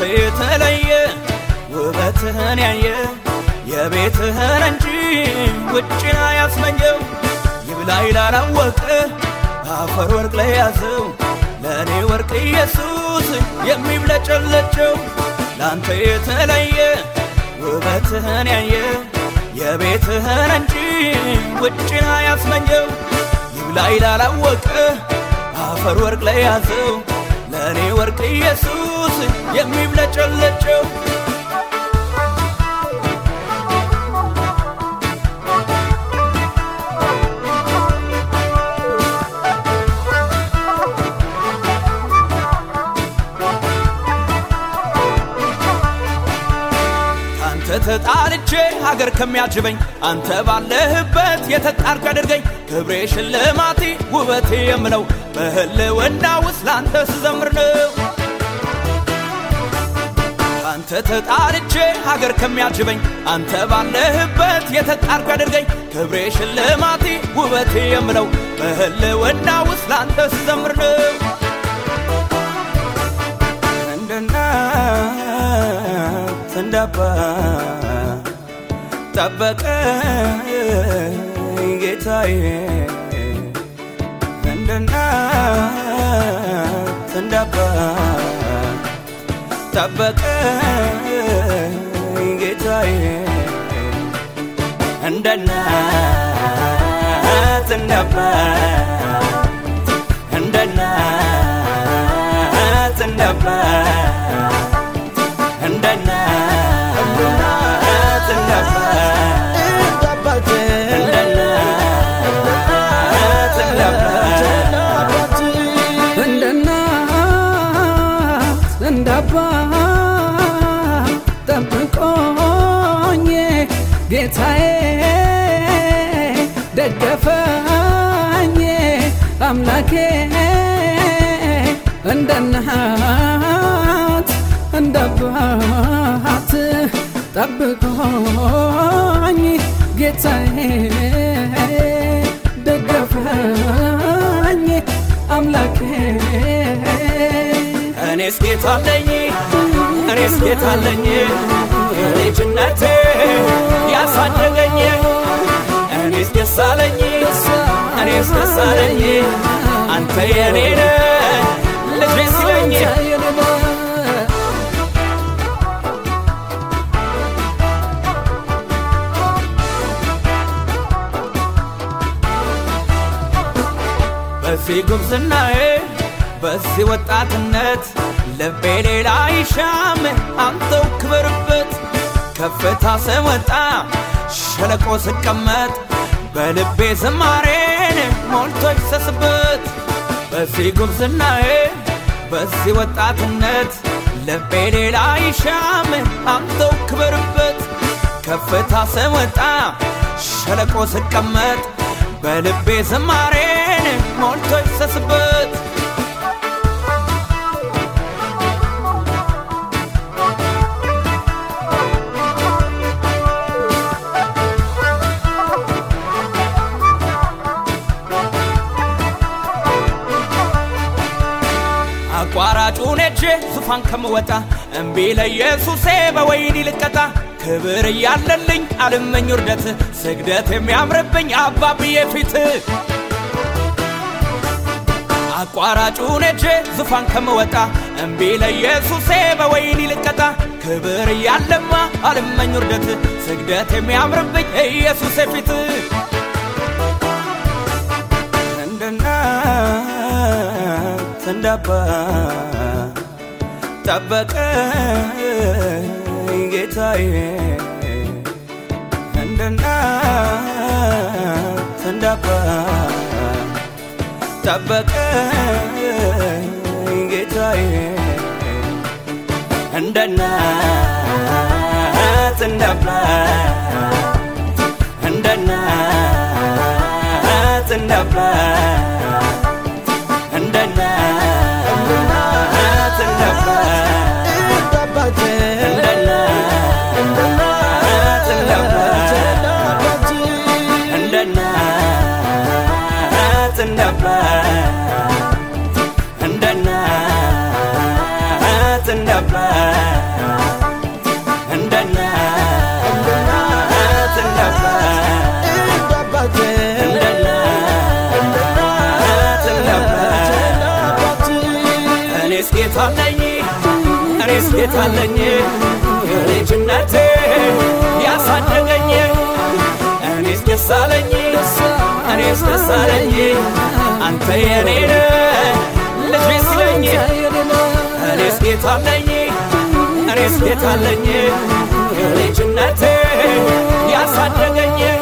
ላንተ የተለየ ውበትህን ያየ የቤትህን እንጂ ውጭን አያስመኘው ይብላኝ ላላወቀ አፈር ወርቅ ላይ ያዘው። ለእኔ ወርቅ ኢየሱስ የሚብለጨለጨው ላንተ የተለየ ውበትህን ያየ የቤትህን እንጂ ውጭን አያስመኘው ይብላኝ ላላወቀ አፈር ወርቅ ላይ ያዘው። ለእኔ ወርቅ ኢየሱስ የሚብለጨለጨው አንተ ተጣልቼ ሀገር ከሚያጅበኝ አንተ ባለህበት የተጣርክ አድርገኝ ክብሬ ሽልማቴ ውበቴ የምለው በህልውና ውስጥ ለአንተ ስዘምር ነው። አንተ ተጣልቼ ሀገር ከሚያጅበኝ አንተ ባለህበት የተጣርክ አድርገኝ ክብሬ ሽልማቴ ውበቴ የምለው በህልውና ውስጥ ለአንተ ስዘምር ነው። እንደ እናት እንደ አባት ጠበቀኝ ጌታዬ እንደ እናት እንደ አባት ጠበቀኝ ጌታዬ። እንደ እናት እንደ እንደ እናት ጠብቆኝ ጌታዬ ደገፈኝ አምላኬ እንደ እናት እንደ አባት ጠብቆኝ ጌታዬ ደገፈኝ አምላኬ እኔስ ጌታ አለኝ እኔስ ጌታ አለኝ ልጅነቴ ያሳደገኝ እኔስ ደስ እኔስ ደስ አንተ የኔ ነህ ሲለኝ። በዚህ ጉብዝናዬ በዚህ ወጣትነት ልቤ ሌላ ይሻም። አንተው ከፍታ ስወጣ ሸለቆ ስቀመጥ በልቤ ዝማሬን ሞልቶ ይፍሰስበት። በዚህ ጉብዝናዬ በዚህ ወጣትነት ልቤ ሌላ ይሻም አንተው ክበርበት ከፍታ ስወጣ ሸለቆ ስቀመጥ በልቤ ዝማሬን ሞልቶ አቋራጩን ሄጄ ዙፋን ከምወጣ እምቢ ለኢየሱሴ በወይኒ ልቀጣ ክብር እያለልኝ አልመኝ ውርደት ስግደት የሚያምርብኝ አባብዬ ፊት። አቋራጩን ሄጄ ዙፋን ከምወጣ እምቢ ለኢየሱሴ በወይኒ ልቀጣ ክብር እያለማ አልመኝ ውርደት ስግደት የሚያምርብኝ ኢየሱሴ ፊት አባት ጠበቀኝ ጌታዬ። እንደ እናት ጠበቀኝ ጌታዬ። እንደ እናት እናት እንደ ጌታ አለኝ እኔስ ጌታ አለኝ ከልጅነቴ ያሳደገኝ እኔስ ደስ አለኝ እኔስ ደስ አለኝ። አንተ የኔ ልጄ ሲለኝ እኔስ ጌታ አለኝ እኔስ ጌታ አለኝ ከልጅነቴ ያሳደገኝ እኔስ